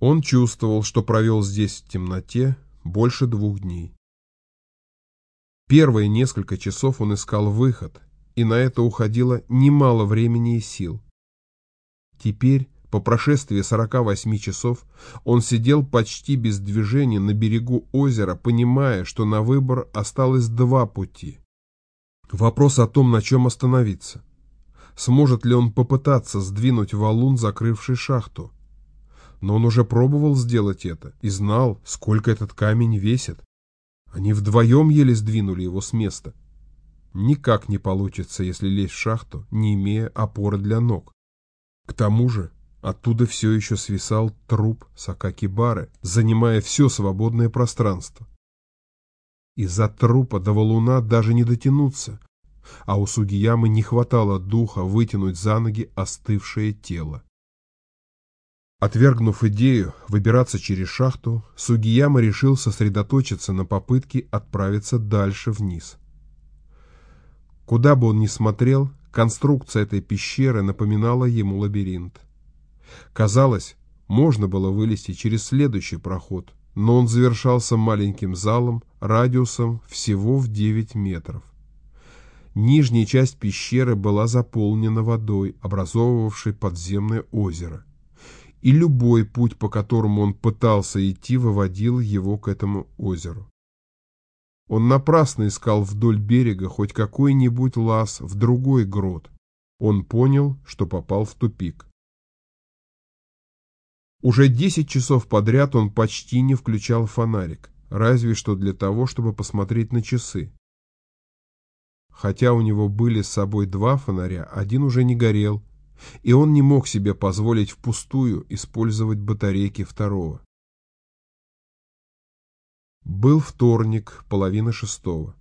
Он чувствовал, что провел здесь в темноте больше двух дней. Первые несколько часов он искал выход, и на это уходило немало времени и сил. Теперь, по прошествии 48 часов, он сидел почти без движения на берегу озера, понимая, что на выбор осталось два пути. Вопрос о том, на чем остановиться. Сможет ли он попытаться сдвинуть валун, закрывший шахту? Но он уже пробовал сделать это и знал, сколько этот камень весит. Они вдвоем еле сдвинули его с места. Никак не получится, если лезть в шахту, не имея опоры для ног. К тому же, оттуда все еще свисал труп Сакакибары, занимая все свободное пространство. Из-за трупа до валуна даже не дотянуться, а у Сугиямы не хватало духа вытянуть за ноги остывшее тело. Отвергнув идею выбираться через шахту, Сугияма решил сосредоточиться на попытке отправиться дальше вниз. Куда бы он ни смотрел, конструкция этой пещеры напоминала ему лабиринт. Казалось, можно было вылезти через следующий проход, но он завершался маленьким залом радиусом всего в 9 метров. Нижняя часть пещеры была заполнена водой, образовывавшей подземное озеро и любой путь, по которому он пытался идти, выводил его к этому озеру. Он напрасно искал вдоль берега хоть какой-нибудь лаз в другой грот. Он понял, что попал в тупик. Уже десять часов подряд он почти не включал фонарик, разве что для того, чтобы посмотреть на часы. Хотя у него были с собой два фонаря, один уже не горел, и он не мог себе позволить впустую использовать батарейки второго. Был вторник, половина шестого.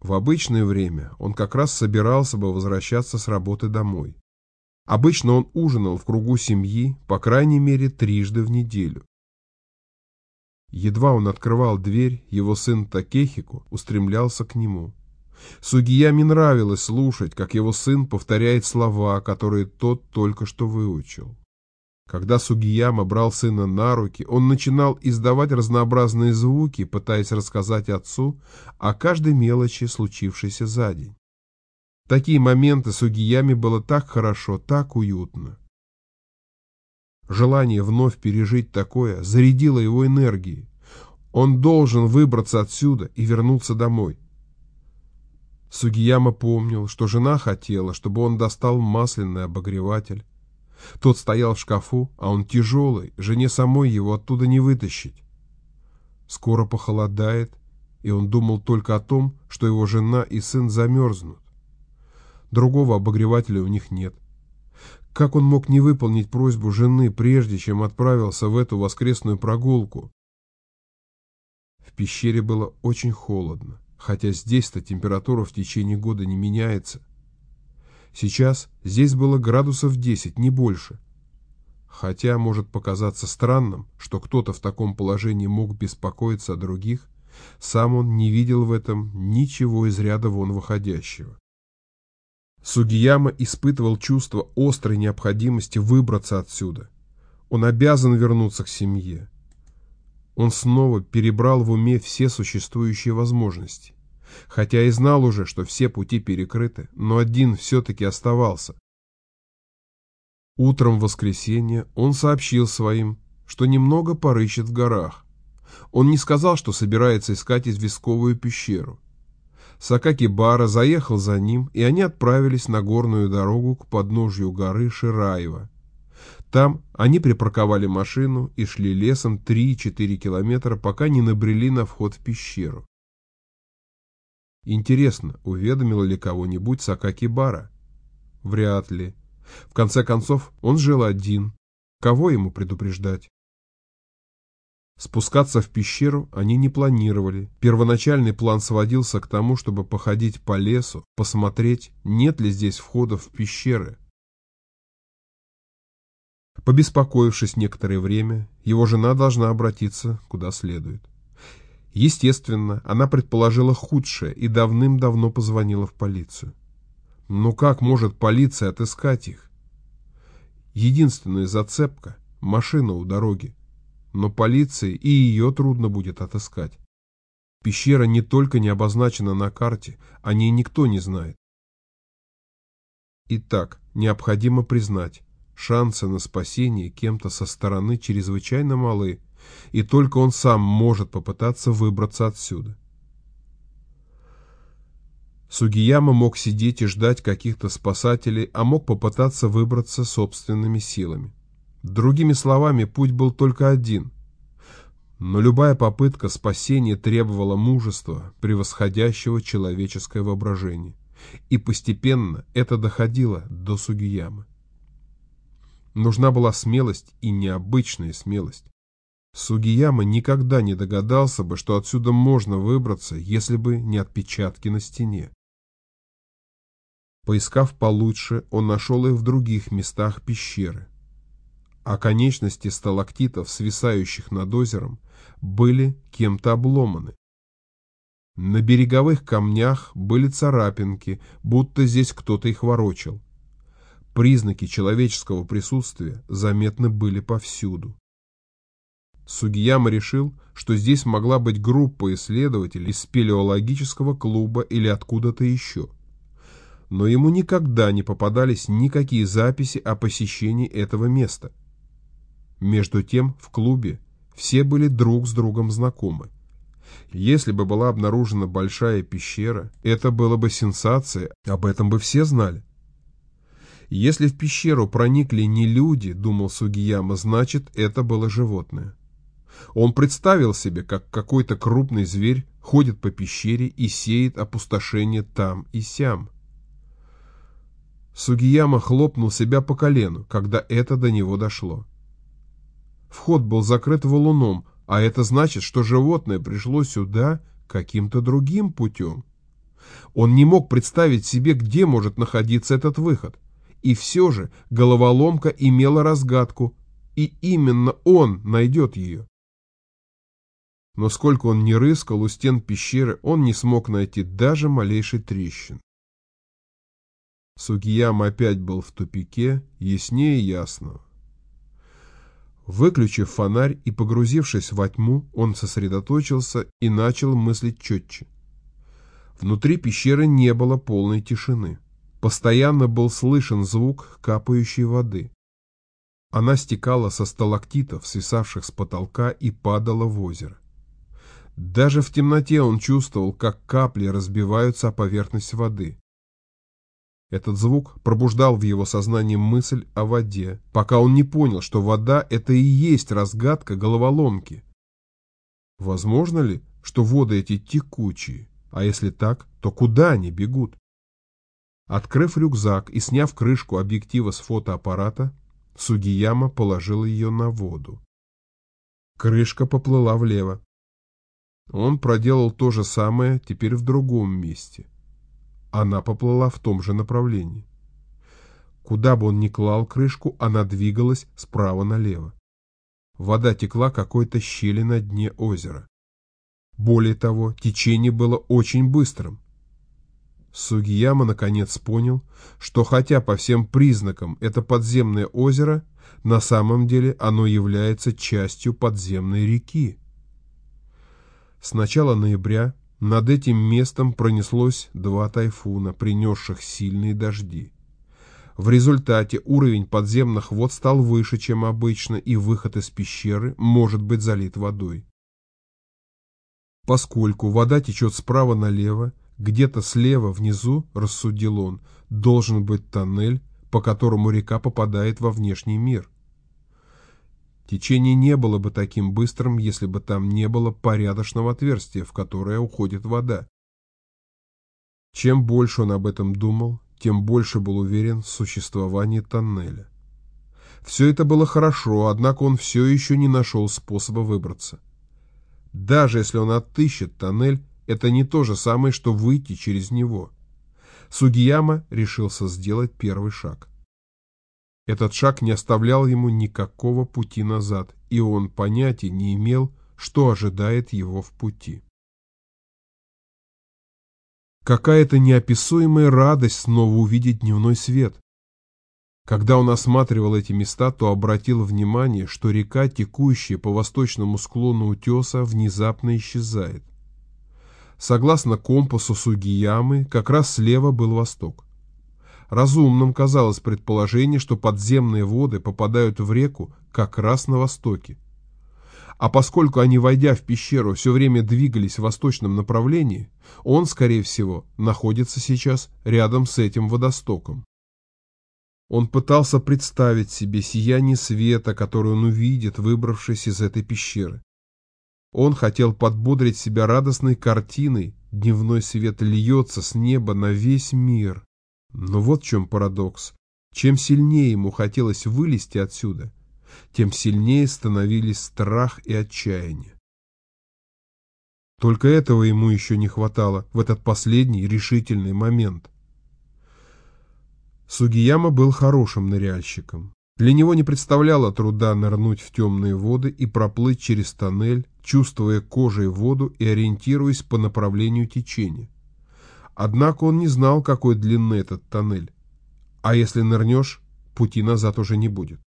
В обычное время он как раз собирался бы возвращаться с работы домой. Обычно он ужинал в кругу семьи, по крайней мере, трижды в неделю. Едва он открывал дверь, его сын Такехику устремлялся к нему. Сугияме нравилось слушать, как его сын повторяет слова, которые тот только что выучил. Когда Сугияма брал сына на руки, он начинал издавать разнообразные звуки, пытаясь рассказать отцу о каждой мелочи, случившейся за день. такие моменты Сугияме было так хорошо, так уютно. Желание вновь пережить такое зарядило его энергией. Он должен выбраться отсюда и вернуться домой. Сугияма помнил, что жена хотела, чтобы он достал масляный обогреватель. Тот стоял в шкафу, а он тяжелый, жене самой его оттуда не вытащить. Скоро похолодает, и он думал только о том, что его жена и сын замерзнут. Другого обогревателя у них нет. Как он мог не выполнить просьбу жены, прежде чем отправился в эту воскресную прогулку? В пещере было очень холодно хотя здесь-то температура в течение года не меняется. Сейчас здесь было градусов 10, не больше. Хотя может показаться странным, что кто-то в таком положении мог беспокоиться о других, сам он не видел в этом ничего из ряда вон выходящего. Сугияма испытывал чувство острой необходимости выбраться отсюда. Он обязан вернуться к семье. Он снова перебрал в уме все существующие возможности. Хотя и знал уже, что все пути перекрыты, но один все-таки оставался. Утром в воскресенье он сообщил своим, что немного порыщет в горах. Он не сказал, что собирается искать известковую пещеру. Сакаки Бара заехал за ним, и они отправились на горную дорогу к подножью горы Шираева. Там они припарковали машину и шли лесом 3-4 километра, пока не набрели на вход в пещеру. Интересно, уведомил ли кого-нибудь Сакаки Бара? Вряд ли. В конце концов, он жил один. Кого ему предупреждать? Спускаться в пещеру они не планировали. Первоначальный план сводился к тому, чтобы походить по лесу, посмотреть, нет ли здесь входов в пещеры. Побеспокоившись некоторое время, его жена должна обратиться куда следует. Естественно, она предположила худшее и давным-давно позвонила в полицию. Но как может полиция отыскать их? Единственная зацепка – машина у дороги. но полиции и ее трудно будет отыскать. Пещера не только не обозначена на карте, о ней никто не знает. Итак, необходимо признать, шансы на спасение кем-то со стороны чрезвычайно малы, и только он сам может попытаться выбраться отсюда. Сугияма мог сидеть и ждать каких-то спасателей, а мог попытаться выбраться собственными силами. Другими словами, путь был только один. Но любая попытка спасения требовала мужества, превосходящего человеческое воображение. И постепенно это доходило до Сугиямы. Нужна была смелость и необычная смелость. Сугияма никогда не догадался бы, что отсюда можно выбраться, если бы не отпечатки на стене. Поискав получше, он нашел их в других местах пещеры. А конечности сталактитов, свисающих над озером, были кем-то обломаны. На береговых камнях были царапинки, будто здесь кто-то их ворочал. Признаки человеческого присутствия заметны были повсюду. Сугияма решил, что здесь могла быть группа исследователей из спелеологического клуба или откуда-то еще. Но ему никогда не попадались никакие записи о посещении этого места. Между тем, в клубе все были друг с другом знакомы. Если бы была обнаружена большая пещера, это было бы сенсация, об этом бы все знали. Если в пещеру проникли не люди, думал Сугияма, значит, это было животное. Он представил себе, как какой-то крупный зверь ходит по пещере и сеет опустошение там и сям. Сугияма хлопнул себя по колену, когда это до него дошло. Вход был закрыт валуном, а это значит, что животное пришло сюда каким-то другим путем. Он не мог представить себе, где может находиться этот выход. И все же головоломка имела разгадку, и именно он найдет ее. Но сколько он ни рыскал у стен пещеры, он не смог найти даже малейшей трещин. Сугияма опять был в тупике, яснее ясного. Выключив фонарь и погрузившись во тьму, он сосредоточился и начал мыслить четче. Внутри пещеры не было полной тишины. Постоянно был слышен звук капающей воды. Она стекала со сталактитов, свисавших с потолка, и падала в озеро. Даже в темноте он чувствовал, как капли разбиваются о поверхность воды. Этот звук пробуждал в его сознании мысль о воде, пока он не понял, что вода – это и есть разгадка головоломки. Возможно ли, что воды эти текучие? А если так, то куда они бегут? Открыв рюкзак и сняв крышку объектива с фотоаппарата, Сугияма положил ее на воду. Крышка поплыла влево. Он проделал то же самое теперь в другом месте. Она поплыла в том же направлении. Куда бы он ни клал крышку, она двигалась справа налево. Вода текла какой-то щели на дне озера. Более того, течение было очень быстрым. Сугияма наконец понял, что хотя по всем признакам это подземное озеро, на самом деле оно является частью подземной реки. С начала ноября над этим местом пронеслось два тайфуна, принесших сильные дожди. В результате уровень подземных вод стал выше, чем обычно, и выход из пещеры может быть залит водой. Поскольку вода течет справа налево, где-то слева внизу, рассудил он, должен быть тоннель, по которому река попадает во внешний мир. Течение не было бы таким быстрым, если бы там не было порядочного отверстия, в которое уходит вода. Чем больше он об этом думал, тем больше был уверен в существовании тоннеля. Все это было хорошо, однако он все еще не нашел способа выбраться. Даже если он отыщет тоннель, это не то же самое, что выйти через него. Сугияма решился сделать первый шаг. Этот шаг не оставлял ему никакого пути назад, и он понятия не имел, что ожидает его в пути. Какая-то неописуемая радость снова увидеть дневной свет. Когда он осматривал эти места, то обратил внимание, что река, текущая по восточному склону утеса, внезапно исчезает. Согласно компасу Сугиямы, как раз слева был восток. Разумным казалось предположение, что подземные воды попадают в реку как раз на востоке. А поскольку они, войдя в пещеру, все время двигались в восточном направлении, он, скорее всего, находится сейчас рядом с этим водостоком. Он пытался представить себе сияние света, которое он увидит, выбравшись из этой пещеры. Он хотел подбодрить себя радостной картиной, дневной свет льется с неба на весь мир. Но вот в чем парадокс. Чем сильнее ему хотелось вылезти отсюда, тем сильнее становились страх и отчаяние. Только этого ему еще не хватало в этот последний решительный момент. Сугияма был хорошим ныряльщиком. Для него не представляло труда нырнуть в темные воды и проплыть через тоннель, чувствуя кожей воду и ориентируясь по направлению течения. Однако он не знал, какой длины этот тоннель. А если нырнешь, пути назад уже не будет.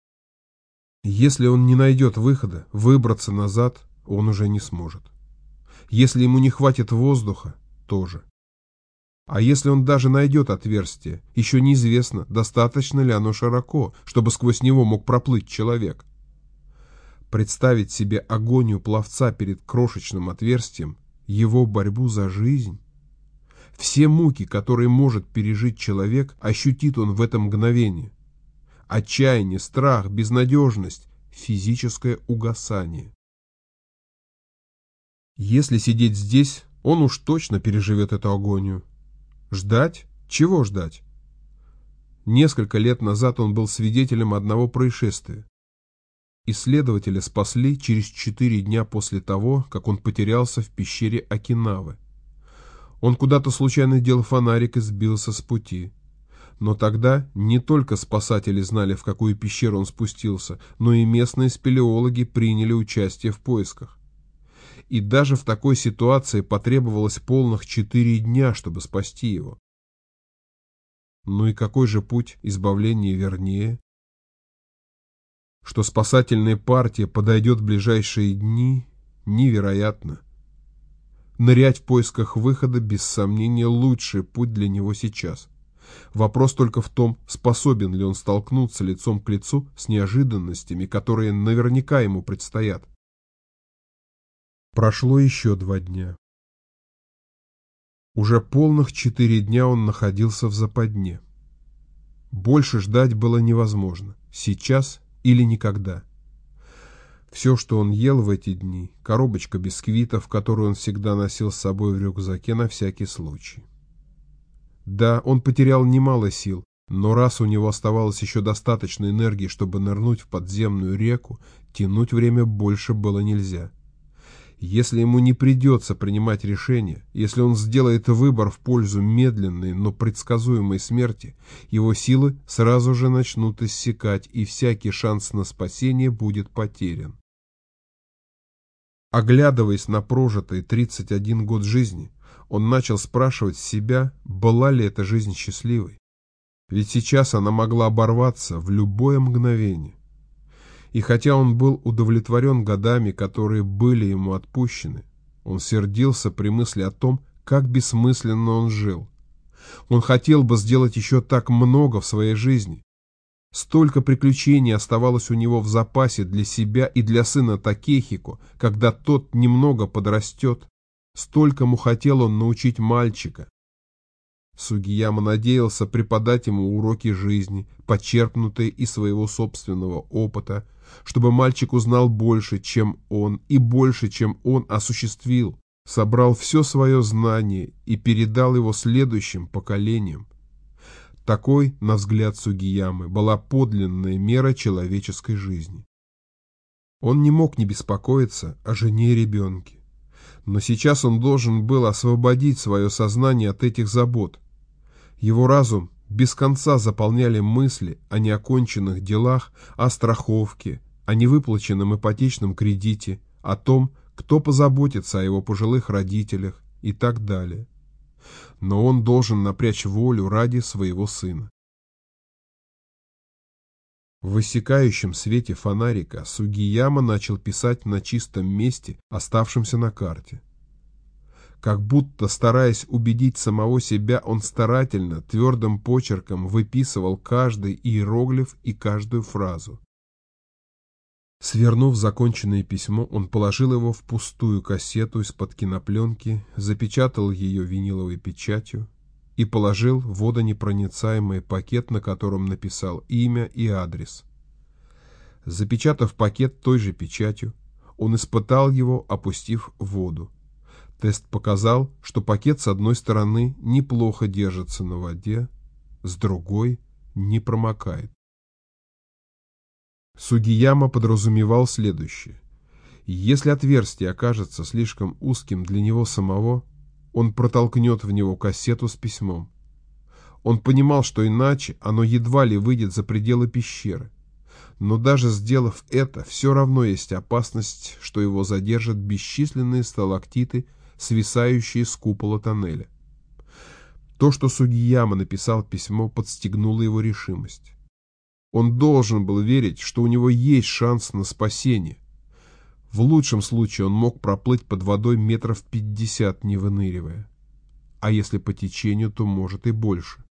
Если он не найдет выхода, выбраться назад он уже не сможет. Если ему не хватит воздуха, тоже. А если он даже найдет отверстие, еще неизвестно, достаточно ли оно широко, чтобы сквозь него мог проплыть человек. Представить себе агонию пловца перед крошечным отверстием, его борьбу за жизнь. Все муки, которые может пережить человек, ощутит он в это мгновение. Отчаяние, страх, безнадежность, физическое угасание. Если сидеть здесь, он уж точно переживет эту агонию. Ждать? Чего ждать? Несколько лет назад он был свидетелем одного происшествия. Исследователя спасли через четыре дня после того, как он потерялся в пещере Окинавы. Он куда-то случайно делал фонарик и сбился с пути. Но тогда не только спасатели знали, в какую пещеру он спустился, но и местные спелеологи приняли участие в поисках и даже в такой ситуации потребовалось полных четыре дня, чтобы спасти его. Ну и какой же путь избавления вернее? Что спасательная партия подойдет в ближайшие дни, невероятно. Нырять в поисках выхода, без сомнения, лучший путь для него сейчас. Вопрос только в том, способен ли он столкнуться лицом к лицу с неожиданностями, которые наверняка ему предстоят. Прошло еще два дня. Уже полных четыре дня он находился в западне. Больше ждать было невозможно, сейчас или никогда. Все, что он ел в эти дни, коробочка бисквитов, которую он всегда носил с собой в рюкзаке на всякий случай. Да, он потерял немало сил, но раз у него оставалось еще достаточно энергии, чтобы нырнуть в подземную реку, тянуть время больше было нельзя. Если ему не придется принимать решение, если он сделает выбор в пользу медленной, но предсказуемой смерти, его силы сразу же начнут иссякать, и всякий шанс на спасение будет потерян. Оглядываясь на прожитый 31 год жизни, он начал спрашивать себя, была ли эта жизнь счастливой. Ведь сейчас она могла оборваться в любое мгновение. И хотя он был удовлетворен годами, которые были ему отпущены, он сердился при мысли о том, как бессмысленно он жил. Он хотел бы сделать еще так много в своей жизни. Столько приключений оставалось у него в запасе для себя и для сына Такехико, когда тот немного подрастет. Столькому хотел он научить мальчика, Сугияма надеялся преподать ему уроки жизни, почерпнутые из своего собственного опыта, чтобы мальчик узнал больше, чем он, и больше, чем он осуществил, собрал все свое знание и передал его следующим поколениям. Такой, на взгляд Сугиямы, была подлинная мера человеческой жизни. Он не мог не беспокоиться о жене и ребенке. Но сейчас он должен был освободить свое сознание от этих забот, его разум без конца заполняли мысли о неоконченных делах, о страховке, о невыплаченном ипотечном кредите, о том, кто позаботится о его пожилых родителях и так далее. Но он должен напрячь волю ради своего сына. В высекающем свете фонарика Сугияма начал писать на чистом месте, оставшемся на карте. Как будто, стараясь убедить самого себя, он старательно, твердым почерком выписывал каждый иероглиф и каждую фразу. Свернув законченное письмо, он положил его в пустую кассету из-под кинопленки, запечатал ее виниловой печатью и положил водонепроницаемый пакет, на котором написал имя и адрес. Запечатав пакет той же печатью, он испытал его, опустив в воду. Тест показал, что пакет с одной стороны неплохо держится на воде, с другой не промокает. Сугияма подразумевал следующее. Если отверстие окажется слишком узким для него самого, он протолкнет в него кассету с письмом. Он понимал, что иначе оно едва ли выйдет за пределы пещеры. Но даже сделав это, все равно есть опасность, что его задержат бесчисленные сталактиты, свисающие с купола тоннеля. То, что Сугияма написал письмо, подстегнуло его решимость. Он должен был верить, что у него есть шанс на спасение. В лучшем случае он мог проплыть под водой метров пятьдесят, не выныривая. А если по течению, то может и больше.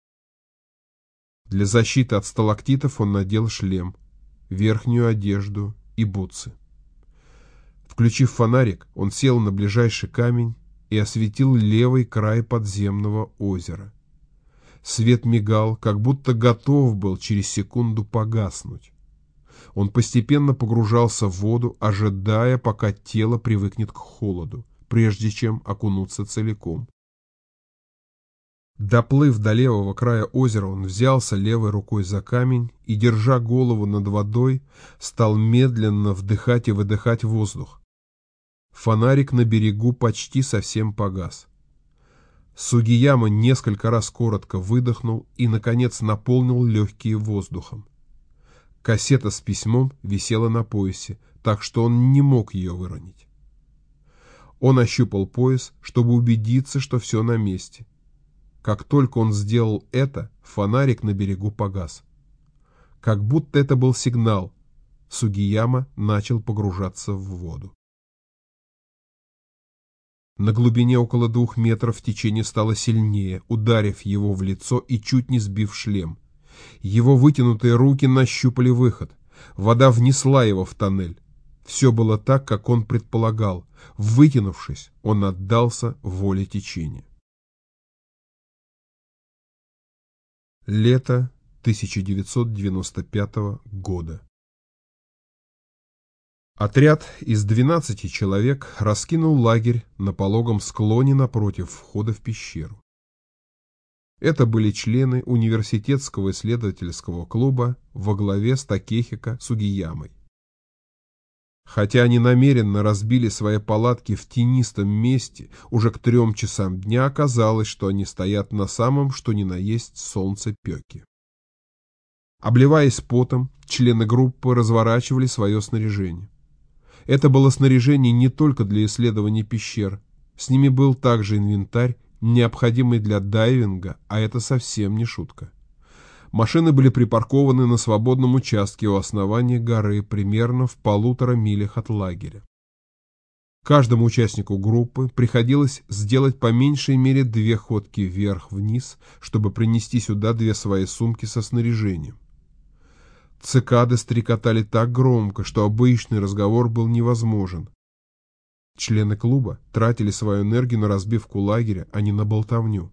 Для защиты от сталактитов он надел шлем, верхнюю одежду и бутсы. Включив фонарик, он сел на ближайший камень и осветил левый край подземного озера. Свет мигал, как будто готов был через секунду погаснуть. Он постепенно погружался в воду, ожидая, пока тело привыкнет к холоду, прежде чем окунуться целиком. Доплыв до левого края озера, он взялся левой рукой за камень и, держа голову над водой, стал медленно вдыхать и выдыхать воздух. Фонарик на берегу почти совсем погас. Сугияма несколько раз коротко выдохнул и, наконец, наполнил легкие воздухом. Кассета с письмом висела на поясе, так что он не мог ее выронить. Он ощупал пояс, чтобы убедиться, что все на месте. Как только он сделал это, фонарик на берегу погас. Как будто это был сигнал, Сугияма начал погружаться в воду. На глубине около двух метров течение стало сильнее, ударив его в лицо и чуть не сбив шлем. Его вытянутые руки нащупали выход. Вода внесла его в тоннель. Все было так, как он предполагал. Вытянувшись, он отдался воле течения. Лето 1995 года. Отряд из 12 человек раскинул лагерь на пологом склоне напротив входа в пещеру. Это были члены университетского исследовательского клуба во главе с Такехико Сугиямой. Хотя они намеренно разбили свои палатки в тенистом месте, уже к трем часам дня оказалось, что они стоят на самом, что ни на есть, солнцепеке. Обливаясь потом, члены группы разворачивали свое снаряжение. Это было снаряжение не только для исследования пещер. С ними был также инвентарь, необходимый для дайвинга, а это совсем не шутка. Машины были припаркованы на свободном участке у основания горы, примерно в полутора милях от лагеря. Каждому участнику группы приходилось сделать по меньшей мере две ходки вверх-вниз, чтобы принести сюда две свои сумки со снаряжением. Цикады стрекотали так громко, что обычный разговор был невозможен. Члены клуба тратили свою энергию на разбивку лагеря, а не на болтовню.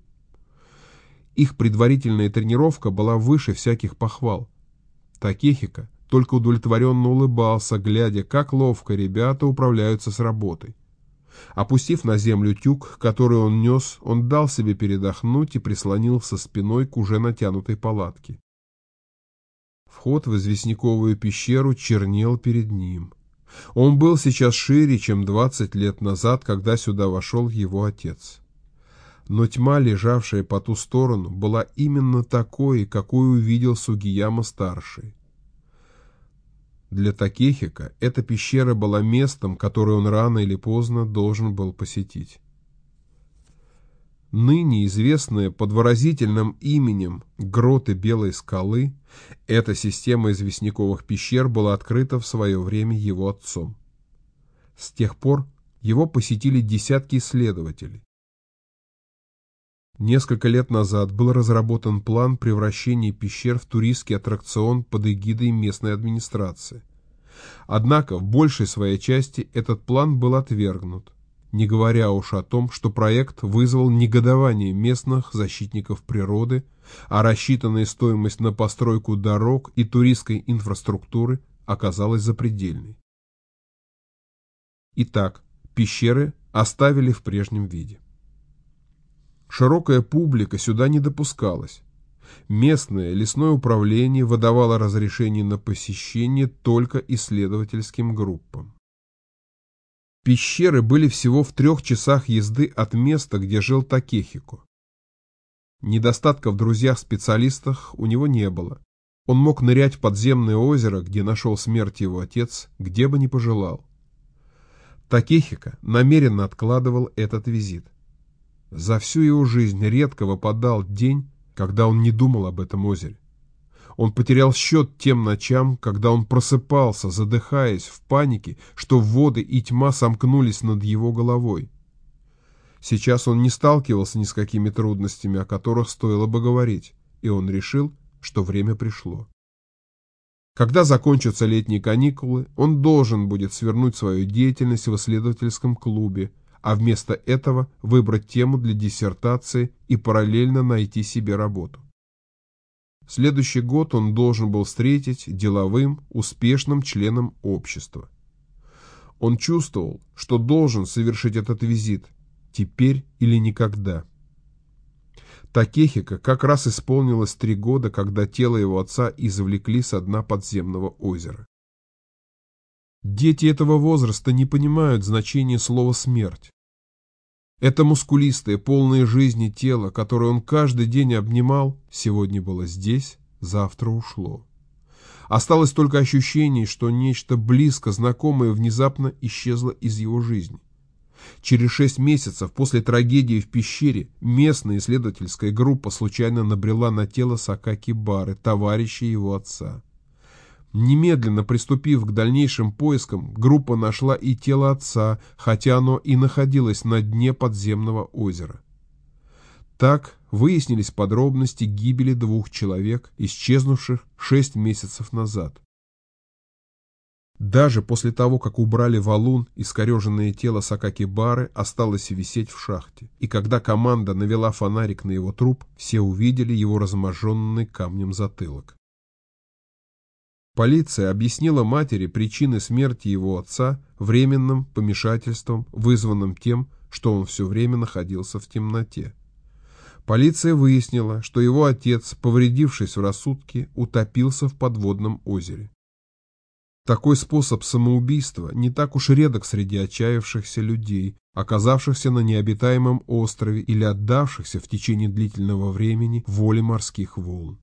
Их предварительная тренировка была выше всяких похвал. Такехика только удовлетворенно улыбался, глядя, как ловко ребята управляются с работой. Опустив на землю тюк, который он нес, он дал себе передохнуть и прислонился спиной к уже натянутой палатке. Вход в известняковую пещеру чернел перед ним. Он был сейчас шире, чем двадцать лет назад, когда сюда вошел его отец. Но тьма, лежавшая по ту сторону, была именно такой, какую увидел Сугияма-старший. Для Такехика эта пещера была местом, которое он рано или поздно должен был посетить. Ныне известная под выразительным именем Гроты Белой скалы, эта система известняковых пещер была открыта в свое время его отцом. С тех пор его посетили десятки исследователей. Несколько лет назад был разработан план превращения пещер в туристский аттракцион под эгидой местной администрации. Однако в большей своей части этот план был отвергнут не говоря уж о том, что проект вызвал негодование местных защитников природы, а рассчитанная стоимость на постройку дорог и туристской инфраструктуры оказалась запредельной. Итак, пещеры оставили в прежнем виде. Широкая публика сюда не допускалась. Местное лесное управление выдавало разрешение на посещение только исследовательским группам. Пещеры были всего в трех часах езды от места, где жил Такехико. Недостатка в друзьях-специалистах у него не было. Он мог нырять в подземное озеро, где нашел смерть его отец, где бы ни пожелал. Такехико намеренно откладывал этот визит. За всю его жизнь редко выпадал день, когда он не думал об этом озере. Он потерял счет тем ночам, когда он просыпался, задыхаясь в панике, что воды и тьма сомкнулись над его головой. Сейчас он не сталкивался ни с какими трудностями, о которых стоило бы говорить, и он решил, что время пришло. Когда закончатся летние каникулы, он должен будет свернуть свою деятельность в исследовательском клубе, а вместо этого выбрать тему для диссертации и параллельно найти себе работу. Следующий год он должен был встретить деловым, успешным членом общества. Он чувствовал, что должен совершить этот визит, теперь или никогда. Такехика как раз исполнилось три года, когда тело его отца извлекли с дна подземного озера. Дети этого возраста не понимают значения слова «смерть». Это мускулистое, полное жизни тело, которое он каждый день обнимал, сегодня было здесь, завтра ушло. Осталось только ощущение, что нечто близко знакомое внезапно исчезло из его жизни. Через шесть месяцев после трагедии в пещере местная исследовательская группа случайно набрела на тело Сакаки Бары, товарища его отца. Немедленно приступив к дальнейшим поискам, группа нашла и тело отца, хотя оно и находилось на дне подземного озера. Так выяснились подробности гибели двух человек, исчезнувших шесть месяцев назад. Даже после того, как убрали валун, искореженное тело Сакаки Бары осталось висеть в шахте, и когда команда навела фонарик на его труп, все увидели его разможенный камнем затылок. Полиция объяснила матери причины смерти его отца временным помешательством, вызванным тем, что он все время находился в темноте. Полиция выяснила, что его отец, повредившись в рассудке, утопился в подводном озере. Такой способ самоубийства не так уж редок среди отчаявшихся людей, оказавшихся на необитаемом острове или отдавшихся в течение длительного времени воле морских волн.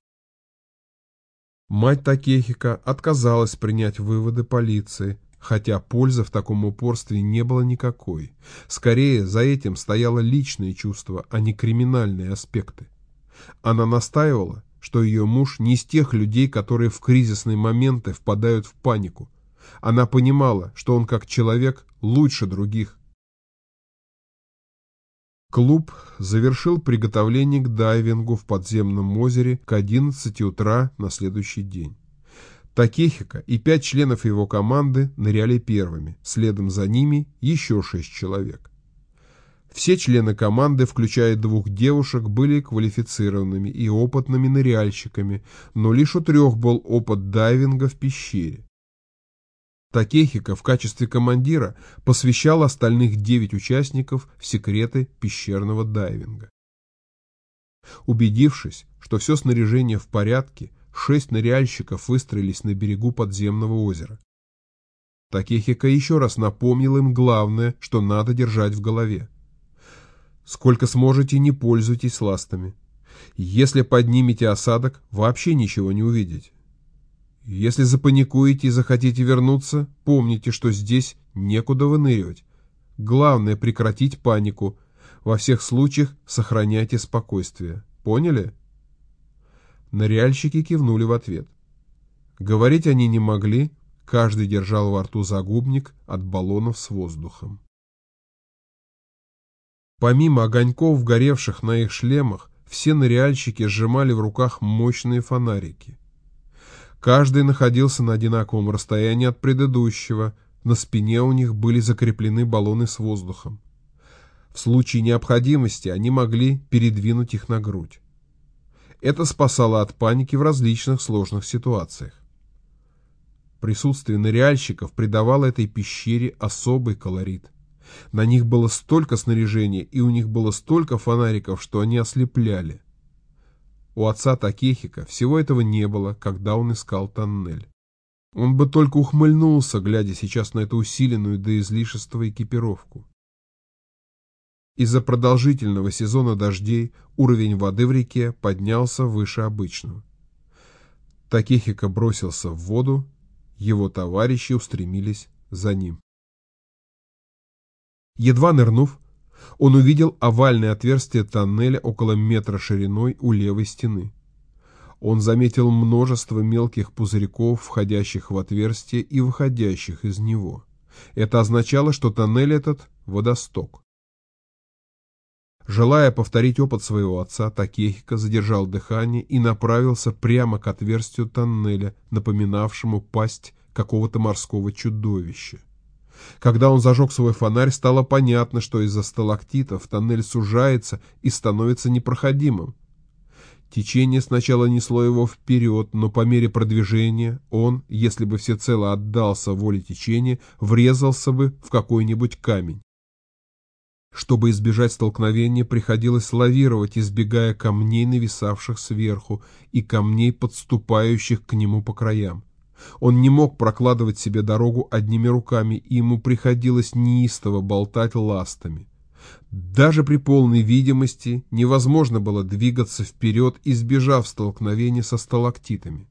Мать Такехика отказалась принять выводы полиции, хотя пользы в таком упорстве не было никакой. Скорее, за этим стояло личное чувство, а не криминальные аспекты. Она настаивала, что ее муж не из тех людей, которые в кризисные моменты впадают в панику. Она понимала, что он как человек лучше других, Клуб завершил приготовление к дайвингу в подземном озере к 11 утра на следующий день. Такехика и пять членов его команды ныряли первыми, следом за ними еще шесть человек. Все члены команды, включая двух девушек, были квалифицированными и опытными ныряльщиками, но лишь у трех был опыт дайвинга в пещере. Такехика в качестве командира посвящал остальных девять участников в секреты пещерного дайвинга. Убедившись, что все снаряжение в порядке, шесть ныряльщиков выстроились на берегу подземного озера. Такехика еще раз напомнил им главное, что надо держать в голове. Сколько сможете, не пользуйтесь ластами. Если поднимете осадок, вообще ничего не увидите. Если запаникуете и захотите вернуться, помните, что здесь некуда выныривать. Главное прекратить панику. Во всех случаях сохраняйте спокойствие. Поняли? Ныряльщики кивнули в ответ. Говорить они не могли, каждый держал во рту загубник от баллонов с воздухом. Помимо огоньков, горевших на их шлемах, все ныряльщики сжимали в руках мощные фонарики. Каждый находился на одинаковом расстоянии от предыдущего, на спине у них были закреплены баллоны с воздухом. В случае необходимости они могли передвинуть их на грудь. Это спасало от паники в различных сложных ситуациях. Присутствие ныряльщиков придавало этой пещере особый колорит. На них было столько снаряжения, и у них было столько фонариков, что они ослепляли. У отца Такехика всего этого не было, когда он искал тоннель. Он бы только ухмыльнулся, глядя сейчас на эту усиленную до излишества экипировку. Из-за продолжительного сезона дождей уровень воды в реке поднялся выше обычного. Такехика бросился в воду, его товарищи устремились за ним. Едва нырнув, он увидел овальное отверстие тоннеля около метра шириной у левой стены. Он заметил множество мелких пузырьков, входящих в отверстие и выходящих из него. Это означало, что тоннель этот – водосток. Желая повторить опыт своего отца, Такехика задержал дыхание и направился прямо к отверстию тоннеля, напоминавшему пасть какого-то морского чудовища. Когда он зажег свой фонарь, стало понятно, что из-за сталактитов тоннель сужается и становится непроходимым. Течение сначала несло его вперед, но по мере продвижения он, если бы всецело отдался воле течения, врезался бы в какой-нибудь камень. Чтобы избежать столкновения, приходилось лавировать, избегая камней, нависавших сверху, и камней, подступающих к нему по краям. Он не мог прокладывать себе дорогу одними руками, и ему приходилось неистово болтать ластами. Даже при полной видимости невозможно было двигаться вперед, избежав столкновения со сталактитами.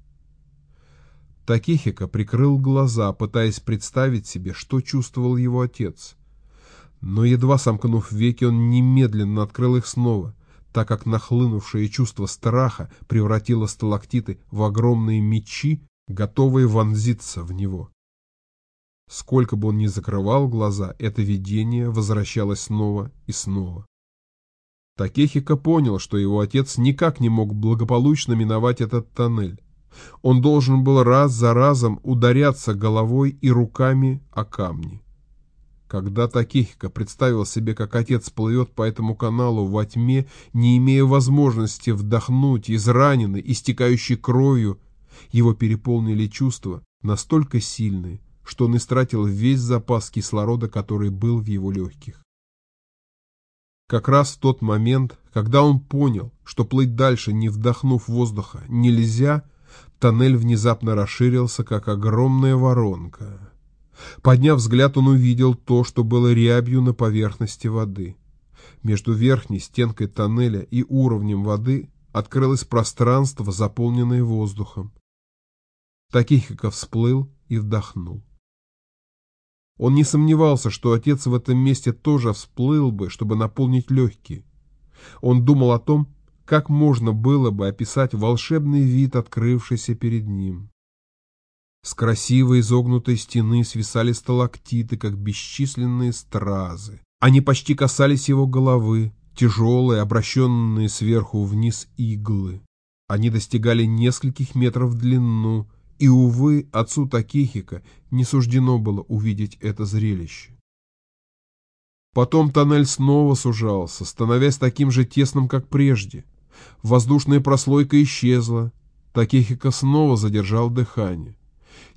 Такихика прикрыл глаза, пытаясь представить себе, что чувствовал его отец. Но едва сомкнув веки, он немедленно открыл их снова, так как нахлынувшее чувство страха превратило сталактиты в огромные мечи, готовые вонзиться в него. Сколько бы он ни закрывал глаза, это видение возвращалось снова и снова. Такехика понял, что его отец никак не мог благополучно миновать этот тоннель. Он должен был раз за разом ударяться головой и руками о камни. Когда Такехика представил себе, как отец плывет по этому каналу во тьме, не имея возможности вдохнуть, израненный, истекающий кровью, его переполнили чувства настолько сильные, что он истратил весь запас кислорода, который был в его легких. Как раз в тот момент, когда он понял, что плыть дальше, не вдохнув воздуха, нельзя, тоннель внезапно расширился, как огромная воронка. Подняв взгляд, он увидел то, что было рябью на поверхности воды. Между верхней стенкой тоннеля и уровнем воды открылось пространство, заполненное воздухом. Такихика всплыл и вдохнул. Он не сомневался, что отец в этом месте тоже всплыл бы, чтобы наполнить легкие. Он думал о том, как можно было бы описать волшебный вид, открывшийся перед ним. С красивой изогнутой стены свисали сталактиты, как бесчисленные стразы. Они почти касались его головы, тяжелые, обращенные сверху вниз иглы. Они достигали нескольких метров в длину, и, увы, отцу Такихика не суждено было увидеть это зрелище. Потом тоннель снова сужался, становясь таким же тесным, как прежде. Воздушная прослойка исчезла. Такихика снова задержал дыхание.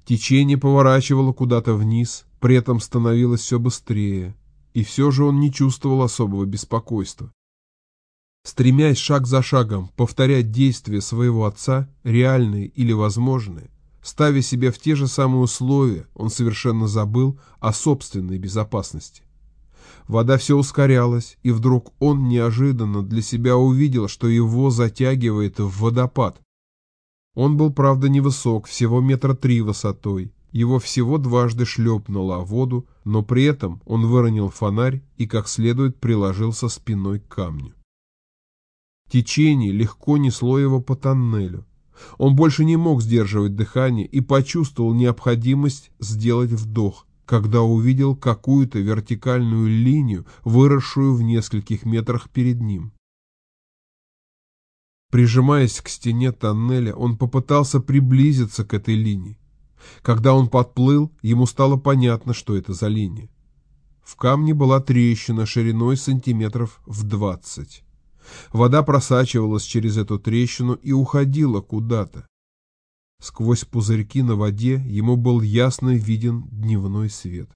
Течение поворачивало куда-то вниз, при этом становилось все быстрее. И все же он не чувствовал особого беспокойства. Стремясь шаг за шагом повторять действия своего отца, реальные или возможные, Ставя себя в те же самые условия, он совершенно забыл о собственной безопасности. Вода все ускорялась, и вдруг он неожиданно для себя увидел, что его затягивает в водопад. Он был, правда, невысок, всего метра три высотой. Его всего дважды шлепнуло о воду, но при этом он выронил фонарь и как следует приложился спиной к камню. Течение легко несло его по тоннелю. Он больше не мог сдерживать дыхание и почувствовал необходимость сделать вдох, когда увидел какую-то вертикальную линию, выросшую в нескольких метрах перед ним. Прижимаясь к стене тоннеля, он попытался приблизиться к этой линии. Когда он подплыл, ему стало понятно, что это за линия. В камне была трещина шириной сантиметров в двадцать. Вода просачивалась через эту трещину и уходила куда-то. Сквозь пузырьки на воде ему был ясно виден дневной свет.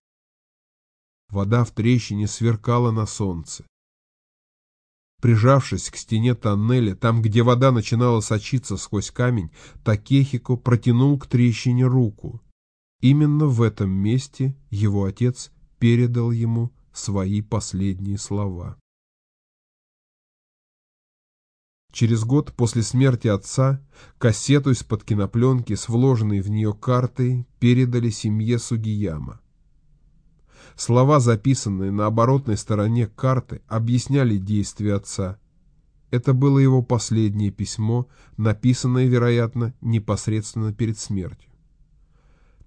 Вода в трещине сверкала на солнце. Прижавшись к стене тоннеля, там, где вода начинала сочиться сквозь камень, Такехико протянул к трещине руку. Именно в этом месте его отец передал ему свои последние слова. Через год после смерти отца кассету из-под кинопленки с вложенной в нее картой передали семье Сугияма. Слова, записанные на оборотной стороне карты, объясняли действия отца. Это было его последнее письмо, написанное, вероятно, непосредственно перед смертью.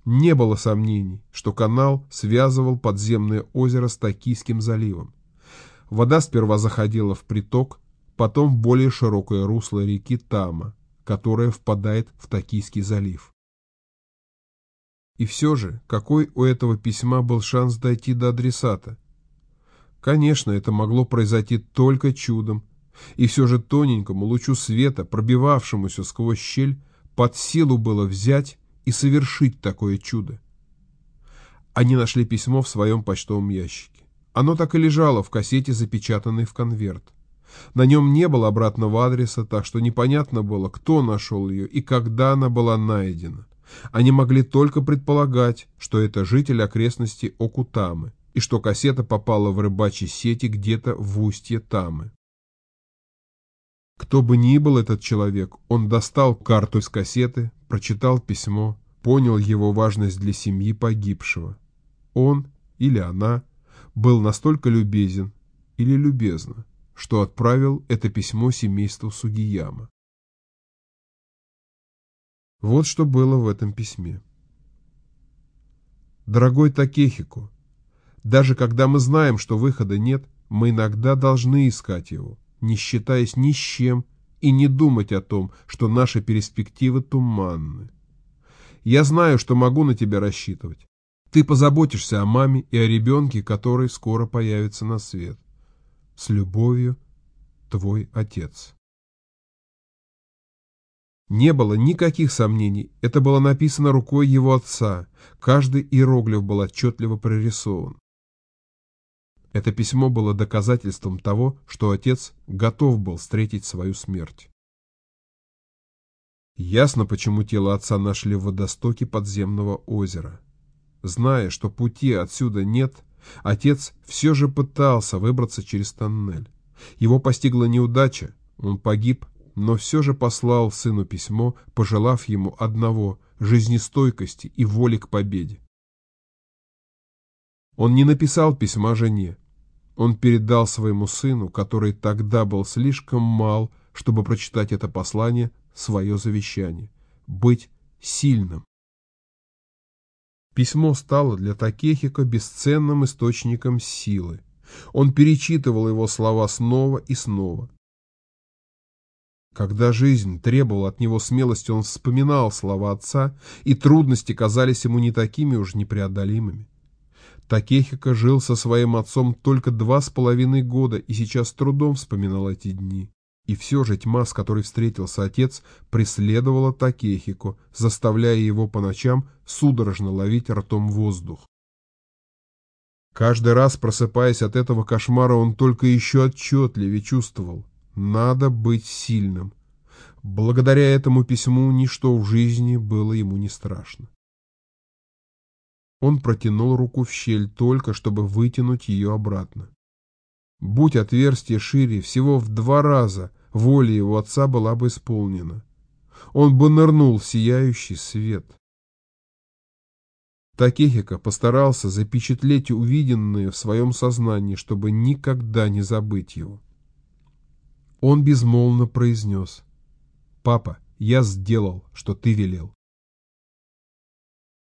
Не было сомнений, что канал связывал подземное озеро с Токийским заливом. Вода сперва заходила в приток, потом в более широкое русло реки Тама, которая впадает в Токийский залив. И все же, какой у этого письма был шанс дойти до адресата? Конечно, это могло произойти только чудом, и все же тоненькому лучу света, пробивавшемуся сквозь щель, под силу было взять и совершить такое чудо. Они нашли письмо в своем почтовом ящике. Оно так и лежало в кассете, запечатанной в конверт. На нем не было обратного адреса, так что непонятно было, кто нашел ее и когда она была найдена. Они могли только предполагать, что это житель окрестностей Окутамы и что кассета попала в рыбачьи сети где-то в устье Тамы. Кто бы ни был этот человек, он достал карту из кассеты, прочитал письмо, понял его важность для семьи погибшего. Он или она был настолько любезен или любезна, что отправил это письмо семейству Сугияма. Вот что было в этом письме. Дорогой Такехико, даже когда мы знаем, что выхода нет, мы иногда должны искать его, не считаясь ни с чем и не думать о том, что наши перспективы туманны. Я знаю, что могу на тебя рассчитывать. Ты позаботишься о маме и о ребенке, который скоро появится на свет. С любовью, твой отец. Не было никаких сомнений, это было написано рукой его отца, каждый иероглиф был отчетливо прорисован. Это письмо было доказательством того, что отец готов был встретить свою смерть. Ясно, почему тело отца нашли в водостоке подземного озера. Зная, что пути отсюда нет, отец все же пытался выбраться через тоннель. Его постигла неудача, он погиб но все же послал сыну письмо, пожелав ему одного – жизнестойкости и воли к победе. Он не написал письма жене. Он передал своему сыну, который тогда был слишком мал, чтобы прочитать это послание, свое завещание – быть сильным. Письмо стало для Такехико бесценным источником силы. Он перечитывал его слова снова и снова. Когда жизнь требовала от него смелости, он вспоминал слова отца, и трудности казались ему не такими уж непреодолимыми. Такехика жил со своим отцом только два с половиной года и сейчас трудом вспоминал эти дни. И все же тьма, с которой встретился отец, преследовала Такехику, заставляя его по ночам судорожно ловить ртом воздух. Каждый раз, просыпаясь от этого кошмара, он только еще отчетливее чувствовал, надо быть сильным. Благодаря этому письму ничто в жизни было ему не страшно. Он протянул руку в щель только, чтобы вытянуть ее обратно. Будь отверстие шире всего в два раза, воля его отца была бы исполнена. Он бы нырнул в сияющий свет. Такехика постарался запечатлеть увиденное в своем сознании, чтобы никогда не забыть его. Он безмолвно произнес. «Папа, я сделал, что ты велел».